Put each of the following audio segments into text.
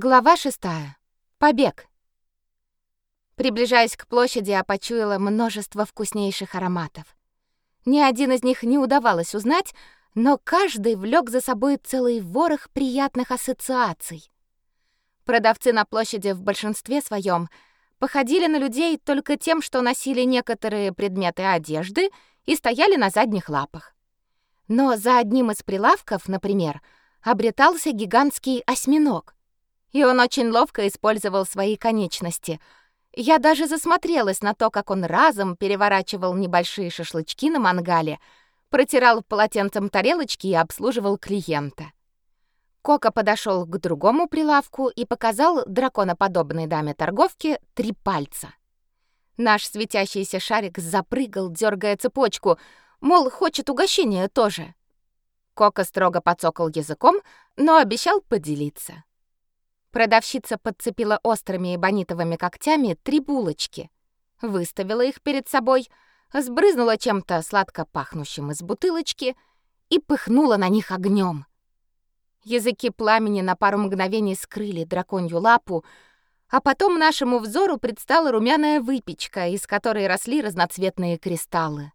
Глава шестая. Побег. Приближаясь к площади, я почуяла множество вкуснейших ароматов. Ни один из них не удавалось узнать, но каждый влек за собой целый ворох приятных ассоциаций. Продавцы на площади в большинстве своем походили на людей только тем, что носили некоторые предметы одежды и стояли на задних лапах. Но за одним из прилавков, например, обретался гигантский осьминог и он очень ловко использовал свои конечности. Я даже засмотрелась на то, как он разом переворачивал небольшие шашлычки на мангале, протирал полотенцем тарелочки и обслуживал клиента. Кока подошел к другому прилавку и показал драконоподобной даме-торговке три пальца. Наш светящийся шарик запрыгал, дергая цепочку, мол, хочет угощения тоже. Кока строго подцокал языком, но обещал поделиться. Продавщица подцепила острыми эбонитовыми когтями три булочки, выставила их перед собой, сбрызнула чем-то сладко пахнущим из бутылочки и пыхнула на них огнем. Языки пламени на пару мгновений скрыли драконью лапу, а потом нашему взору предстала румяная выпечка, из которой росли разноцветные кристаллы.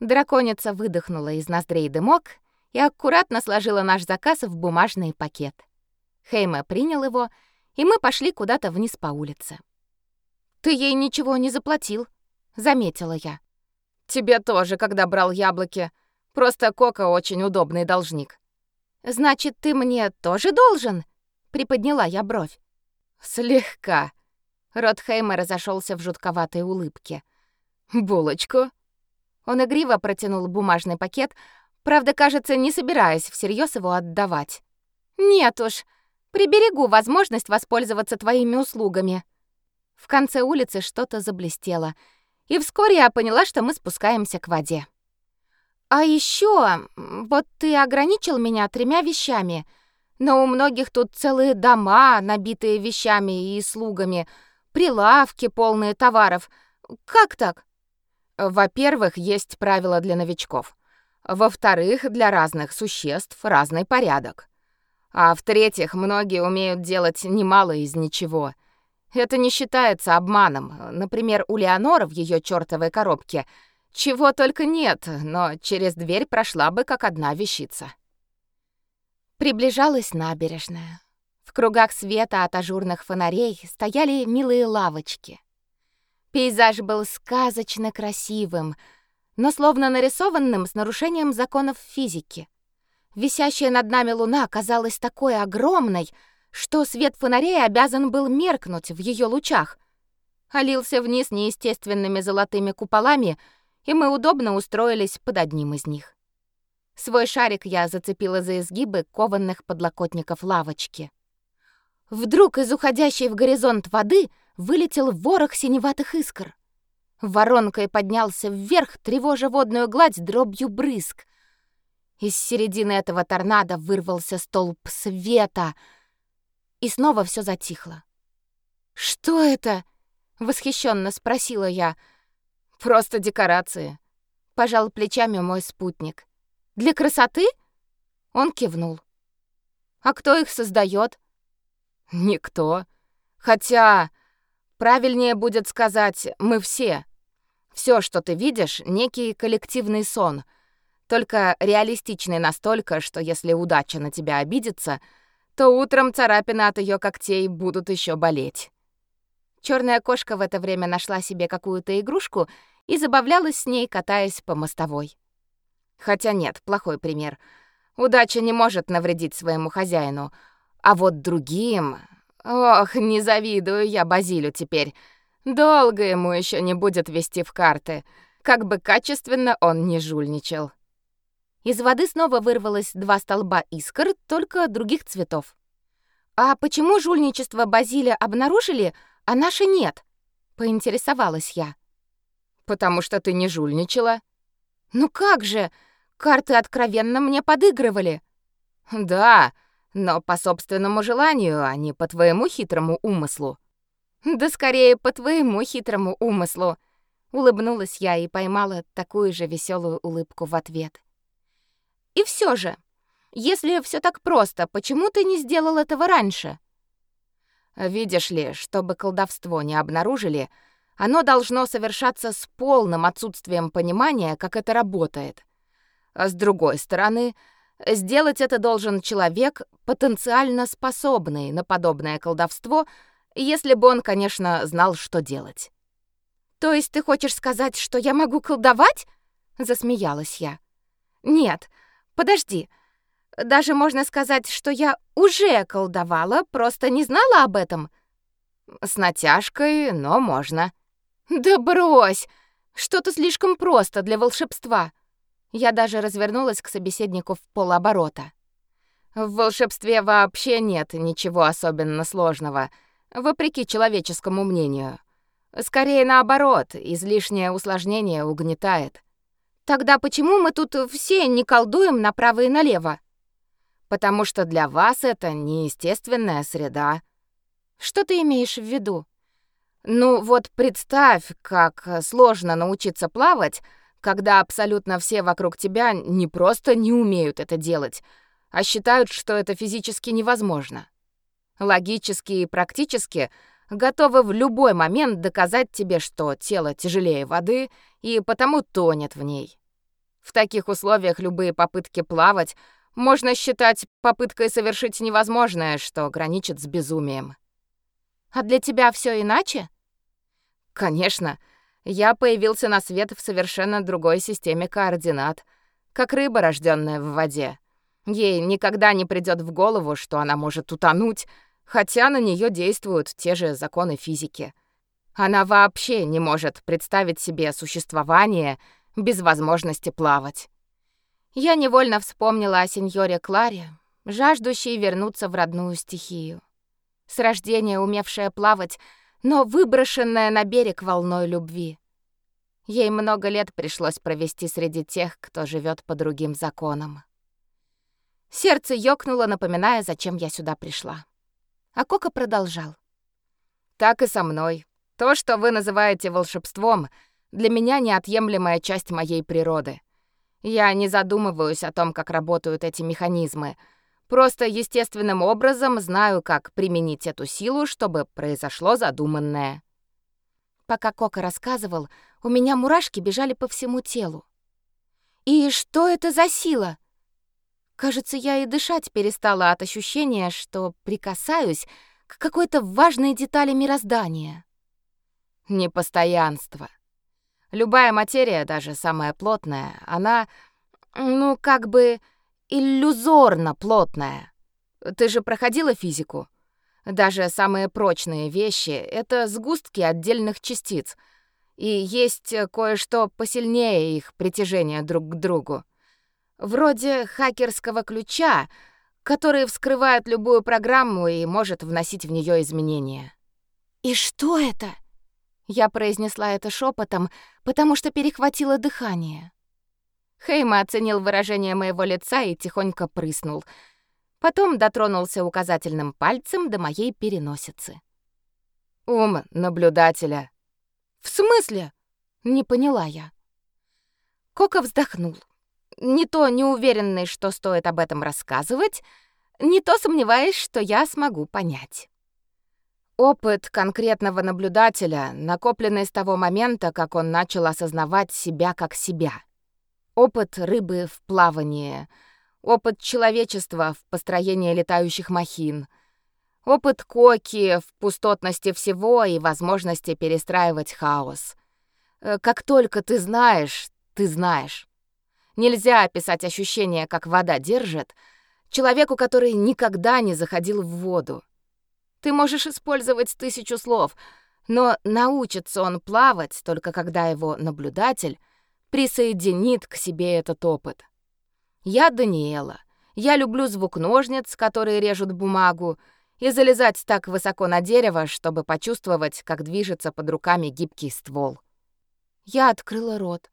Драконица выдохнула из ноздрей дымок и аккуратно сложила наш заказ в бумажный пакет. Хейме принял его, и мы пошли куда-то вниз по улице. «Ты ей ничего не заплатил», — заметила я. «Тебе тоже, когда брал яблоки. Просто Кока очень удобный должник». «Значит, ты мне тоже должен?» — приподняла я бровь. «Слегка». Рот Хейма разошелся в жутковатой улыбке. «Булочку?» Он игриво протянул бумажный пакет, правда, кажется, не собираясь всерьез его отдавать. «Нет уж, Приберегу возможность воспользоваться твоими услугами. В конце улицы что-то заблестело, и вскоре я поняла, что мы спускаемся к воде. А еще, вот ты ограничил меня тремя вещами, но у многих тут целые дома, набитые вещами и слугами, прилавки полные товаров. Как так? Во-первых, есть правила для новичков. Во-вторых, для разных существ разный порядок. А в-третьих, многие умеют делать немало из ничего. Это не считается обманом. Например, у Леоноры в ее чёртовой коробке чего только нет, но через дверь прошла бы как одна вещица. Приближалась набережная. В кругах света от ажурных фонарей стояли милые лавочки. Пейзаж был сказочно красивым, но словно нарисованным с нарушением законов физики. Висящая над нами луна казалась такой огромной, что свет фонарей обязан был меркнуть в ее лучах. Олился вниз неестественными золотыми куполами, и мы удобно устроились под одним из них. Свой шарик я зацепила за изгибы кованных подлокотников лавочки. Вдруг из уходящей в горизонт воды вылетел ворох синеватых искр. Воронкой поднялся вверх, тревожа водную гладь дробью брызг. Из середины этого торнадо вырвался столб света, и снова все затихло. «Что это?» — восхищенно спросила я. «Просто декорации», — пожал плечами мой спутник. «Для красоты?» Он кивнул. «А кто их создает? «Никто. Хотя, правильнее будет сказать, мы все. Все, что ты видишь, некий коллективный сон — только реалистичный настолько, что если удача на тебя обидится, то утром царапины от ее когтей будут еще болеть. Черная кошка в это время нашла себе какую-то игрушку и забавлялась с ней, катаясь по мостовой. Хотя нет, плохой пример. Удача не может навредить своему хозяину, а вот другим... Ох, не завидую я Базилю теперь. Долго ему еще не будет вести в карты, как бы качественно он не жульничал. Из воды снова вырвалось два столба искр, только других цветов. «А почему жульничество Базиля обнаружили, а наше нет?» — поинтересовалась я. «Потому что ты не жульничала». «Ну как же? Карты откровенно мне подыгрывали». «Да, но по собственному желанию, а не по твоему хитрому умыслу». «Да скорее по твоему хитрому умыслу», — улыбнулась я и поймала такую же веселую улыбку в ответ. И все же, если все так просто, почему ты не сделал этого раньше? Видишь ли, чтобы колдовство не обнаружили, оно должно совершаться с полным отсутствием понимания, как это работает. А с другой стороны, сделать это должен человек, потенциально способный на подобное колдовство, если бы он, конечно, знал, что делать. То есть ты хочешь сказать, что я могу колдовать? засмеялась я. Нет, подожди. Даже можно сказать, что я уже колдовала, просто не знала об этом. С натяжкой, но можно. Да брось. Что-то слишком просто для волшебства. Я даже развернулась к собеседнику в полоборота. В волшебстве вообще нет ничего особенно сложного, вопреки человеческому мнению. Скорее наоборот, излишнее усложнение угнетает. Тогда почему мы тут все не колдуем направо и налево? Потому что для вас это неестественная среда. Что ты имеешь в виду? Ну вот представь, как сложно научиться плавать, когда абсолютно все вокруг тебя не просто не умеют это делать, а считают, что это физически невозможно. Логически и практически готовы в любой момент доказать тебе, что тело тяжелее воды и потому тонет в ней. В таких условиях любые попытки плавать можно считать попыткой совершить невозможное, что граничит с безумием. А для тебя все иначе? Конечно. Я появился на свет в совершенно другой системе координат, как рыба, рожденная в воде. Ей никогда не придет в голову, что она может утонуть, хотя на нее действуют те же законы физики. Она вообще не может представить себе существование без возможности плавать. Я невольно вспомнила о сеньоре Кларе, жаждущей вернуться в родную стихию. С рождения умевшая плавать, но выброшенная на берег волной любви. Ей много лет пришлось провести среди тех, кто живет по другим законам. Сердце ёкнуло, напоминая, зачем я сюда пришла. А Кока продолжал. «Так и со мной. То, что вы называете волшебством, для меня неотъемлемая часть моей природы. Я не задумываюсь о том, как работают эти механизмы. Просто естественным образом знаю, как применить эту силу, чтобы произошло задуманное. Пока Кока рассказывал, у меня мурашки бежали по всему телу. И что это за сила? Кажется, я и дышать перестала от ощущения, что прикасаюсь к какой-то важной детали мироздания. Непостоянство. Любая материя, даже самая плотная, она, ну, как бы иллюзорно плотная. Ты же проходила физику? Даже самые прочные вещи — это сгустки отдельных частиц, и есть кое-что посильнее их притяжения друг к другу. Вроде хакерского ключа, который вскрывает любую программу и может вносить в нее изменения. «И что это?» Я произнесла это шепотом, потому что перехватило дыхание. Хейма оценил выражение моего лица и тихонько прыснул. Потом дотронулся указательным пальцем до моей переносицы. Ум наблюдателя. В смысле? Не поняла я. Кока вздохнул. Не то неуверенный, что стоит об этом рассказывать, не то сомневаясь, что я смогу понять. Опыт конкретного наблюдателя, накопленный с того момента, как он начал осознавать себя как себя. Опыт рыбы в плавании, опыт человечества в построении летающих махин, опыт коки в пустотности всего и возможности перестраивать хаос. Э, как только ты знаешь, ты знаешь. Нельзя описать ощущение, как вода держит, человеку, который никогда не заходил в воду. Ты можешь использовать тысячу слов, но научится он плавать только когда его наблюдатель присоединит к себе этот опыт. Я Даниэла. Я люблю звук ножниц, которые режут бумагу, и залезать так высоко на дерево, чтобы почувствовать, как движется под руками гибкий ствол. Я открыла рот.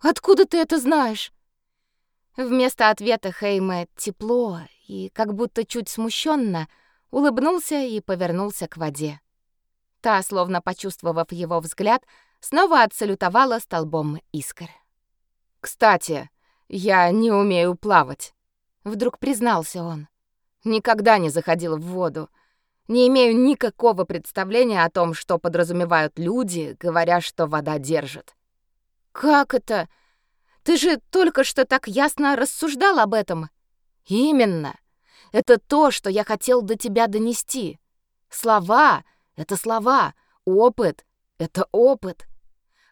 «Откуда ты это знаешь?» Вместо ответа Хейме тепло и как будто чуть смущенно улыбнулся и повернулся к воде. Та, словно почувствовав его взгляд, снова отсалютовала столбом искр. «Кстати, я не умею плавать», — вдруг признался он. «Никогда не заходил в воду. Не имею никакого представления о том, что подразумевают люди, говоря, что вода держит. Как это? Ты же только что так ясно рассуждал об этом. Именно. Это то, что я хотел до тебя донести. Слова — это слова, опыт — это опыт.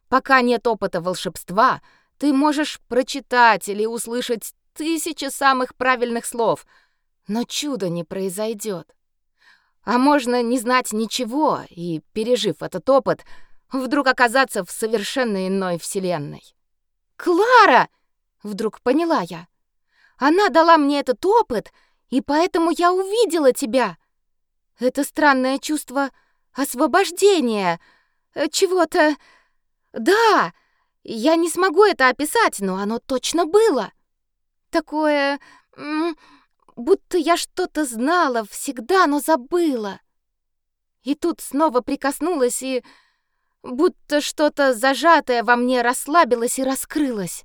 Пока нет опыта волшебства, ты можешь прочитать или услышать тысячи самых правильных слов, но чудо не произойдет. А можно не знать ничего и, пережив этот опыт, вдруг оказаться в совершенно иной вселенной. «Клара!» — вдруг поняла я. «Она дала мне этот опыт, и поэтому я увидела тебя. Это странное чувство освобождения, э, чего-то... Да, я не смогу это описать, но оно точно было. Такое будто я что-то знала всегда, но забыла. И тут снова прикоснулась, и будто что-то зажатое во мне расслабилось и раскрылось.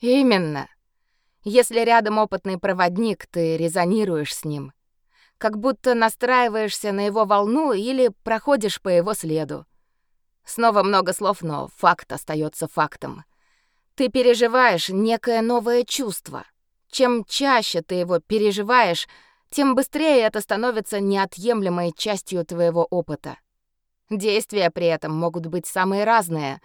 Именно. Если рядом опытный проводник, ты резонируешь с ним. Как будто настраиваешься на его волну или проходишь по его следу. Снова много слов, но факт остается фактом. Ты переживаешь некое новое чувство — чем чаще ты его переживаешь, тем быстрее это становится неотъемлемой частью твоего опыта. Действия при этом могут быть самые разные.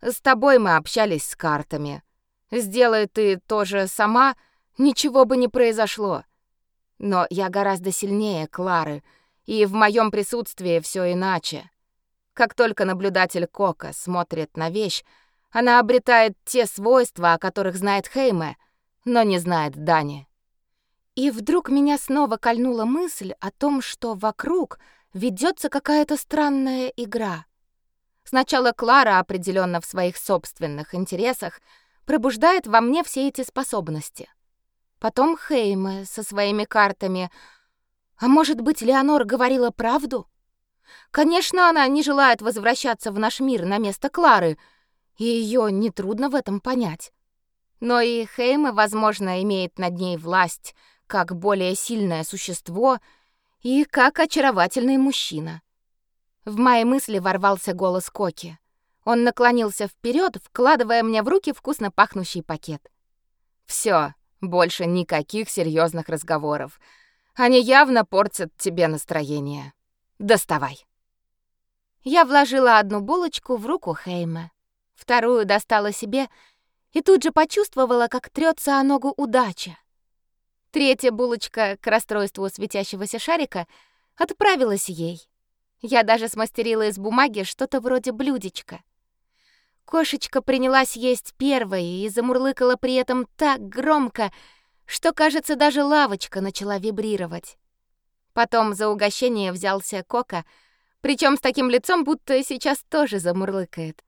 С тобой мы общались с картами. Сделай ты то же сама, ничего бы не произошло. Но я гораздо сильнее Клары, и в моем присутствии все иначе. Как только наблюдатель Кока смотрит на вещь, она обретает те свойства, о которых знает Хейме — но не знает Дани. И вдруг меня снова кольнула мысль о том, что вокруг ведется какая-то странная игра. Сначала Клара определенно в своих собственных интересах пробуждает во мне все эти способности. Потом Хейме со своими картами. А может быть, Леонор говорила правду? Конечно, она не желает возвращаться в наш мир на место Клары, и ее нетрудно в этом понять. Но и Хейма, возможно, имеет над ней власть как более сильное существо и как очаровательный мужчина. В мои мысли ворвался голос Коки. Он наклонился вперед, вкладывая мне в руки вкусно пахнущий пакет. Все, больше никаких серьезных разговоров. Они явно портят тебе настроение. Доставай. Я вложила одну булочку в руку Хейма, вторую достала себе и тут же почувствовала, как трется о ногу удача. Третья булочка к расстройству светящегося шарика отправилась ей. Я даже смастерила из бумаги что-то вроде блюдечка. Кошечка принялась есть первой и замурлыкала при этом так громко, что, кажется, даже лавочка начала вибрировать. Потом за угощение взялся Кока, причем с таким лицом, будто сейчас тоже замурлыкает.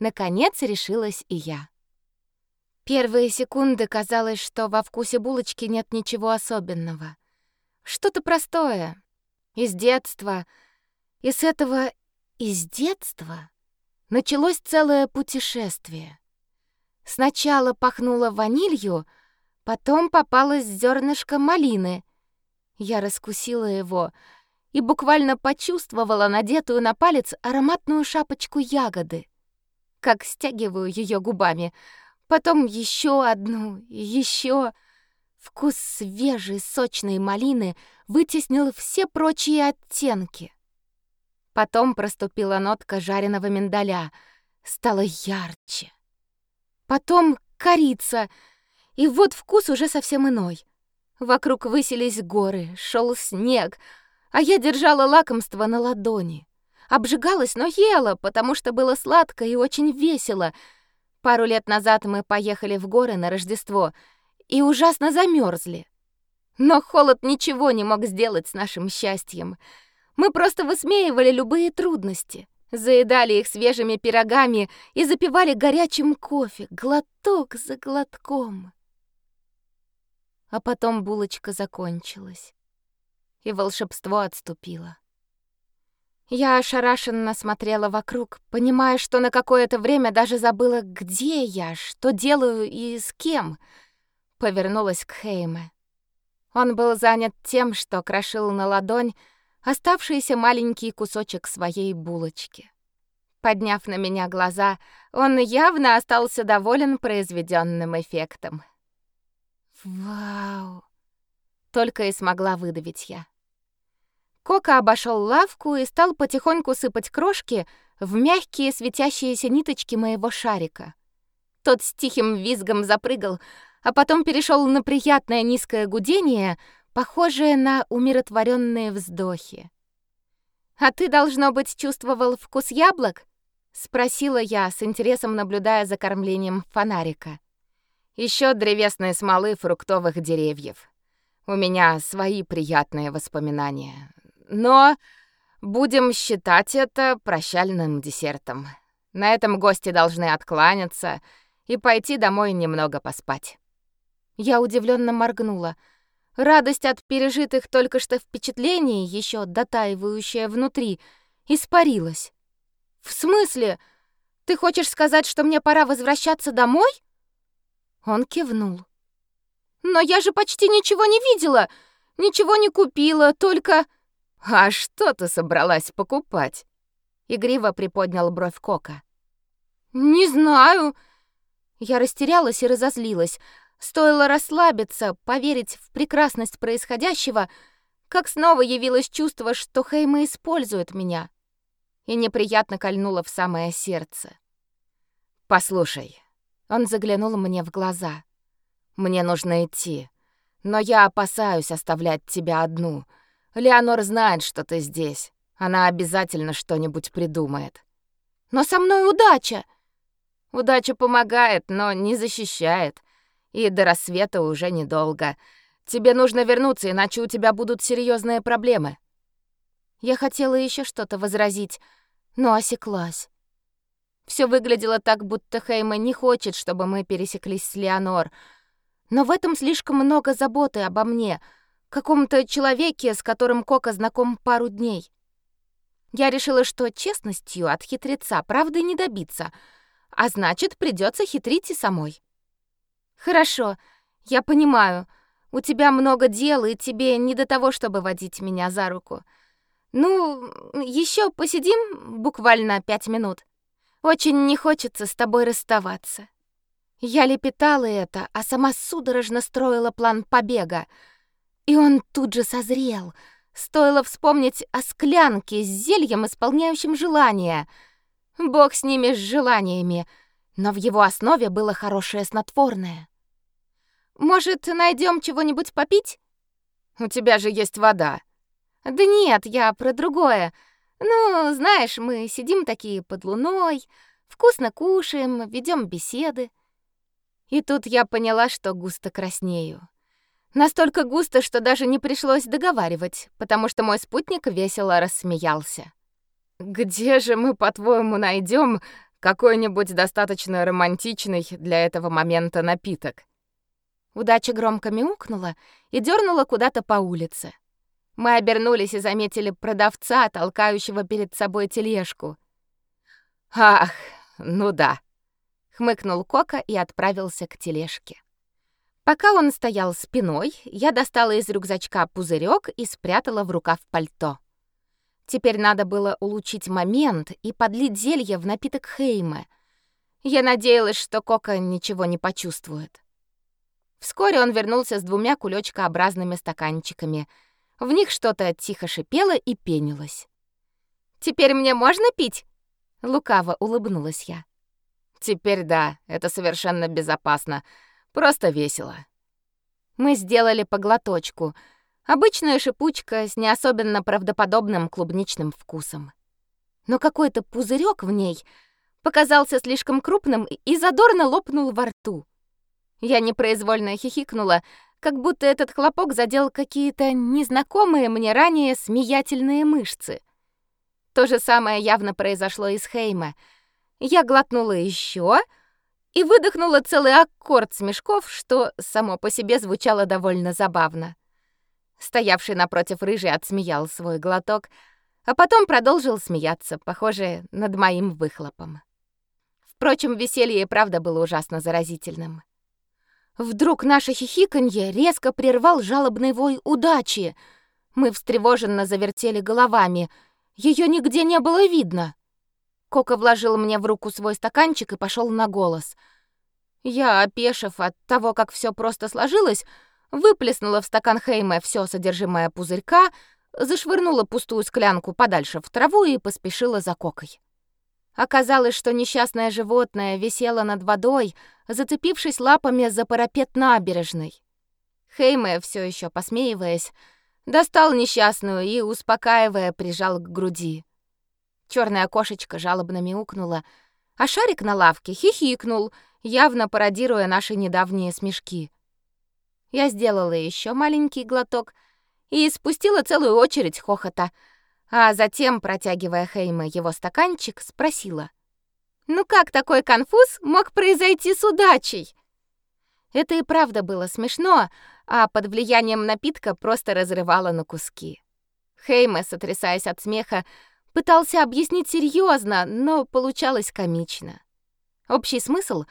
Наконец решилась и я. Первые секунды казалось, что во вкусе булочки нет ничего особенного. Что-то простое. Из детства. И с этого из детства началось целое путешествие. Сначала пахнуло ванилью, потом попалось зернышко малины. Я раскусила его и буквально почувствовала надетую на палец ароматную шапочку ягоды. Как стягиваю ее губами — потом еще одну, еще. Вкус свежей сочной малины вытеснил все прочие оттенки. Потом проступила нотка жареного миндаля, стало ярче. Потом корица, и вот вкус уже совсем иной. Вокруг высились горы, шел снег, а я держала лакомство на ладони. Обжигалась, но ела, потому что было сладко и очень весело — Пару лет назад мы поехали в горы на Рождество и ужасно замерзли. Но холод ничего не мог сделать с нашим счастьем. Мы просто высмеивали любые трудности, заедали их свежими пирогами и запивали горячим кофе, глоток за глотком. А потом булочка закончилась, и волшебство отступило. Я ошарашенно смотрела вокруг, понимая, что на какое-то время даже забыла, где я, что делаю и с кем. Повернулась к Хейме. Он был занят тем, что крошил на ладонь оставшийся маленький кусочек своей булочки. Подняв на меня глаза, он явно остался доволен произведенным эффектом. «Вау!» — только и смогла выдавить я. Кока обошел лавку и стал потихоньку сыпать крошки в мягкие светящиеся ниточки моего шарика. Тот с тихим визгом запрыгал, а потом перешел на приятное низкое гудение, похожее на умиротворенные вздохи. «А ты, должно быть, чувствовал вкус яблок?» спросила я, с интересом наблюдая за кормлением фонарика. Еще древесной смолы фруктовых деревьев. У меня свои приятные воспоминания. Но будем считать это прощальным десертом. На этом гости должны откланяться и пойти домой немного поспать. Я удивленно моргнула. Радость от пережитых только что впечатлений, еще дотаивающая внутри, испарилась. В смысле? Ты хочешь сказать, что мне пора возвращаться домой? Он кивнул. Но я же почти ничего не видела, ничего не купила, только А что ты собралась покупать? Игриво приподнял бровь Кока. Не знаю. Я растерялась и разозлилась. Стоило расслабиться, поверить в прекрасность происходящего, как снова явилось чувство, что Хейма использует меня и неприятно кольнуло в самое сердце. «Послушай», — он заглянул мне в глаза, — «мне нужно идти, но я опасаюсь оставлять тебя одну. Леонор знает, что ты здесь, она обязательно что-нибудь придумает». «Но со мной удача!» «Удача помогает, но не защищает, и до рассвета уже недолго. Тебе нужно вернуться, иначе у тебя будут серьезные проблемы». Я хотела еще что-то возразить, но осеклась. Все выглядело так, будто Хейма не хочет, чтобы мы пересеклись с Леонор. Но в этом слишком много заботы обо мне, каком-то человеке, с которым Кока знаком пару дней. Я решила, что честностью от хитреца правды не добиться, а значит, придется хитрить и самой. Хорошо, я понимаю. У тебя много дел, и тебе не до того, чтобы водить меня за руку. Ну, еще посидим буквально пять минут. Очень не хочется с тобой расставаться. Я лепетала это, а сама судорожно строила план побега. И он тут же созрел. Стоило вспомнить о склянке с зельем, исполняющим желания. Бог с ними, с желаниями. Но в его основе было хорошее снотворное. Может, найдем чего-нибудь попить? У тебя же есть вода. Да нет, я про другое. Ну, знаешь, мы сидим такие под луной, вкусно кушаем, ведем беседы. И тут я поняла, что густо краснею. Настолько густо, что даже не пришлось договаривать, потому что мой спутник весело рассмеялся. Где же мы, по-твоему, найдем какой-нибудь достаточно романтичный для этого момента напиток? Удача громко мяукнула и дернула куда-то по улице. Мы обернулись и заметили продавца, толкающего перед собой тележку. «Ах, ну да», — хмыкнул Кока и отправился к тележке. Пока он стоял спиной, я достала из рюкзачка пузырек и спрятала в рукав пальто. Теперь надо было улучшить момент и подлить зелье в напиток Хейма. Я надеялась, что Кока ничего не почувствует. Вскоре он вернулся с двумя кулечкообразными стаканчиками — в них что-то тихо шипело и пенилось. «Теперь мне можно пить?» Лукаво улыбнулась я. «Теперь да, это совершенно безопасно. Просто весело». Мы сделали поглоточку. Обычная шипучка с не особенно правдоподобным клубничным вкусом. Но какой-то пузырек в ней показался слишком крупным и задорно лопнул во рту. Я непроизвольно хихикнула, как будто этот хлопок задел какие-то незнакомые мне ранее смеятельные мышцы. То же самое явно произошло и с Хейма. Я глотнула еще и выдохнула целый аккорд смешков, что само по себе звучало довольно забавно. Стоявший напротив рыжий отсмеял свой глоток, а потом продолжил смеяться, похоже, над моим выхлопом. Впрочем, веселье и правда было ужасно заразительным. Вдруг наше хихиканье резко прервал жалобный вой удачи. Мы встревоженно завертели головами. Ее нигде не было видно. Кока вложил мне в руку свой стаканчик и пошел на голос. Я, опешив от того, как все просто сложилось, выплеснула в стакан Хейме все содержимое пузырька, зашвырнула пустую склянку подальше в траву и поспешила за Кокой. Оказалось, что несчастное животное висело над водой, зацепившись лапами за парапет набережной. Хейме, все еще посмеиваясь, достал несчастную и, успокаивая, прижал к груди. Черная кошечка жалобно мяукнула, а шарик на лавке хихикнул, явно пародируя наши недавние смешки. Я сделала еще маленький глоток и спустила целую очередь хохота, а затем, протягивая Хейме его стаканчик, спросила: "Ну как такой конфуз мог произойти с удачей?" Это и правда было смешно, а под влиянием напитка просто разрывало на куски. Хейме, сотрясаясь от смеха, пытался объяснить серьезно, но получалось комично. Общий смысл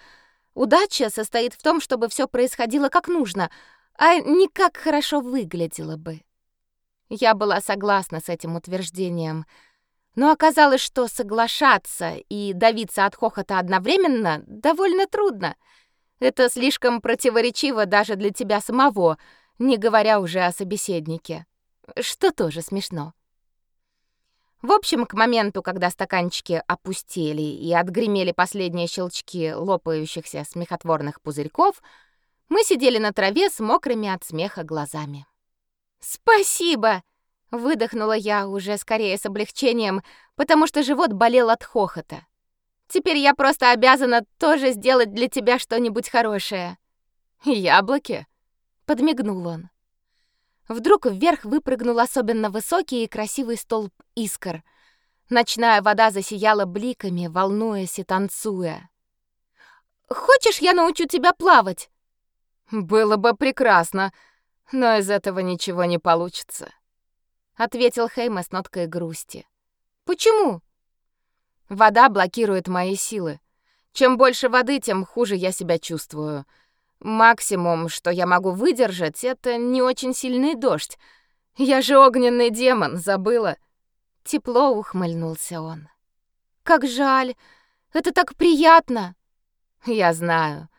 удача состоит в том, чтобы все происходило как нужно, а не как хорошо выглядело бы. Я была согласна с этим утверждением, но оказалось, что соглашаться и давиться от хохота одновременно довольно трудно. Это слишком противоречиво даже для тебя самого, не говоря уже о собеседнике. Что тоже смешно. В общем, к моменту, когда стаканчики опустели и отгремели последние щелчки лопающихся смехотворных пузырьков, мы сидели на траве с мокрыми от смеха глазами. «Спасибо!» — выдохнула я уже скорее с облегчением, потому что живот болел от хохота. «Теперь я просто обязана тоже сделать для тебя что-нибудь хорошее». «Яблоки?» — подмигнул он. Вдруг вверх выпрыгнул особенно высокий и красивый столб искр. Ночная вода засияла бликами, волнуясь и танцуя. «Хочешь, я научу тебя плавать?» «Было бы прекрасно, но из этого ничего не получится», — ответил Хейма с ноткой грусти. «Почему?» «Вода блокирует мои силы. Чем больше воды, тем хуже я себя чувствую. Максимум, что я могу выдержать, это не очень сильный дождь. Я же огненный демон, забыла. Тепло ухмыльнулся он. Как жаль. Это так приятно. Я знаю.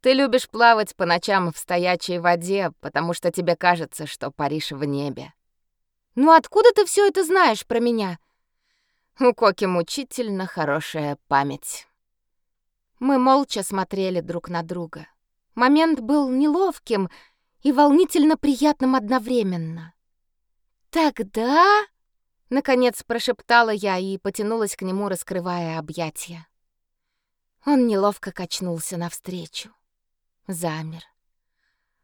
Ты любишь плавать по ночам в стоячей воде, потому что тебе кажется, что паришь в небе. Ну откуда ты все это знаешь про меня? У Коки мучительно хорошая память. Мы молча смотрели друг на друга. Момент был неловким и волнительно приятным одновременно. «Тогда...» — наконец прошептала я и потянулась к нему, раскрывая объятия. Он неловко качнулся навстречу. Замер.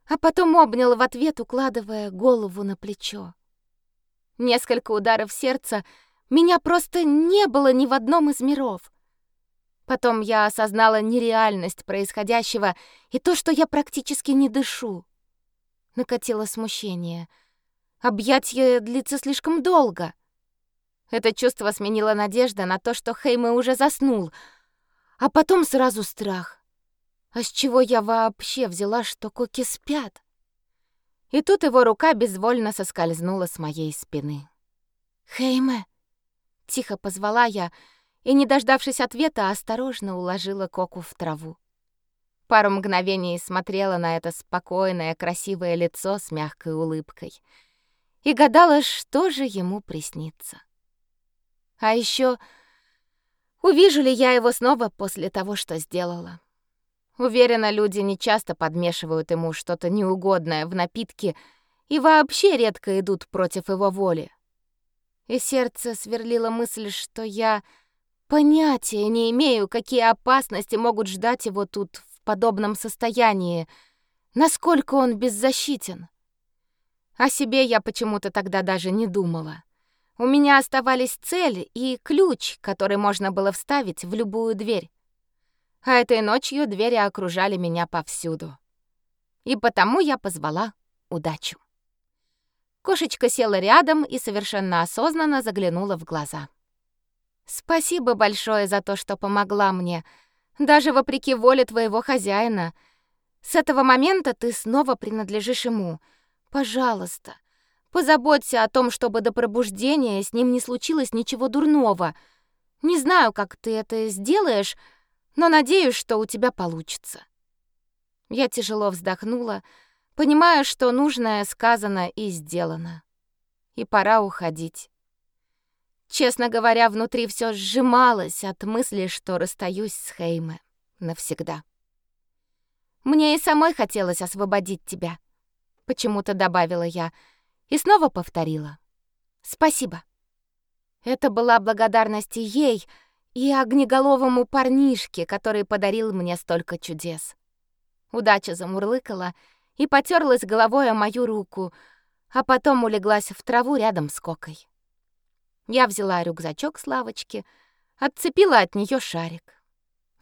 А потом обнял в ответ, укладывая голову на плечо. Несколько ударов сердца, меня просто не было ни в одном из миров — Потом я осознала нереальность происходящего и то, что я практически не дышу. Накатило смущение. Объятие длится слишком долго. Это чувство сменило надежда на то, что Хейме уже заснул, а потом сразу страх. А с чего я вообще взяла, что коки спят? И тут его рука безвольно соскользнула с моей спины. «Хейме!» — тихо позвала я — и, не дождавшись ответа, осторожно уложила Коку в траву. Пару мгновений смотрела на это спокойное, красивое лицо с мягкой улыбкой и гадала, что же ему приснится. А еще увижу ли я его снова после того, что сделала. Уверена, люди не часто подмешивают ему что-то неугодное в напитки и вообще редко идут против его воли. И сердце сверлило мысль, что я Понятия не имею, какие опасности могут ждать его тут в подобном состоянии, насколько он беззащитен. О себе я почему-то тогда даже не думала. У меня оставались цель и ключ, который можно было вставить в любую дверь. А этой ночью двери окружали меня повсюду. И потому я позвала удачу. Кошечка села рядом и совершенно осознанно заглянула в глаза. Спасибо большое за то, что помогла мне, даже вопреки воле твоего хозяина. С этого момента ты снова принадлежишь ему. Пожалуйста, Позаботься о том, чтобы до пробуждения с ним не случилось ничего дурного. Не знаю, как ты это сделаешь, но надеюсь, что у тебя получится. Я тяжело вздохнула, понимая, что нужное сказано и сделано. И пора уходить. Честно говоря, внутри все сжималось от мысли, что расстаюсь с Хейме навсегда. Мне и самой хотелось освободить тебя, почему-то добавила я и снова повторила. Спасибо. Это была благодарность и ей, и огнеголовому парнишке, который подарил мне столько чудес. Удача замурлыкала и потерлась головой о мою руку, а потом улеглась в траву рядом с Кокой. Я взяла рюкзачок с лавочки, отцепила от нее шарик.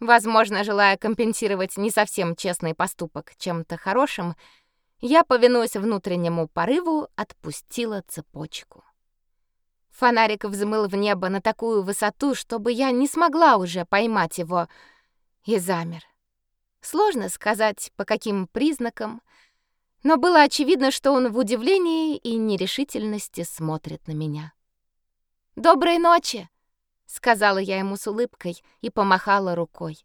Возможно, желая компенсировать не совсем честный поступок чем-то хорошим, я, повинуясь внутреннему порыву, отпустила цепочку. Фонарик взмыл в небо на такую высоту, чтобы я не смогла уже поймать его, и замер. Сложно сказать, по каким признакам, но было очевидно, что он в удивлении и нерешительности смотрит на меня. «Доброй ночи!» — сказала я ему с улыбкой и помахала рукой.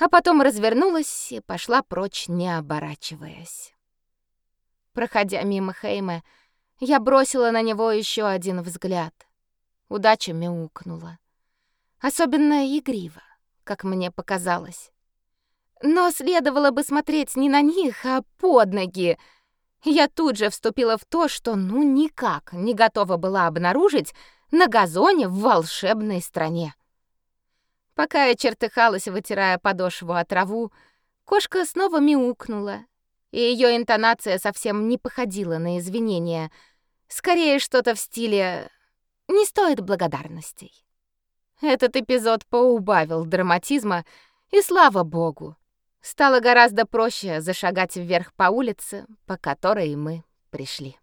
А потом развернулась и пошла прочь, не оборачиваясь. Проходя мимо Хейма, я бросила на него еще один взгляд. Удача мяукнула. Особенно игриво, как мне показалось. Но следовало бы смотреть не на них, а под ноги — я тут же вступила в то, что ну никак не готова была обнаружить на газоне в волшебной стране. Пока я чертыхалась, вытирая подошву от траву, кошка снова мяукнула, и ее интонация совсем не походила на извинения, скорее что-то в стиле «не стоит благодарностей». Этот эпизод поубавил драматизма, и слава богу, Стало гораздо проще зашагать вверх по улице, по которой мы пришли.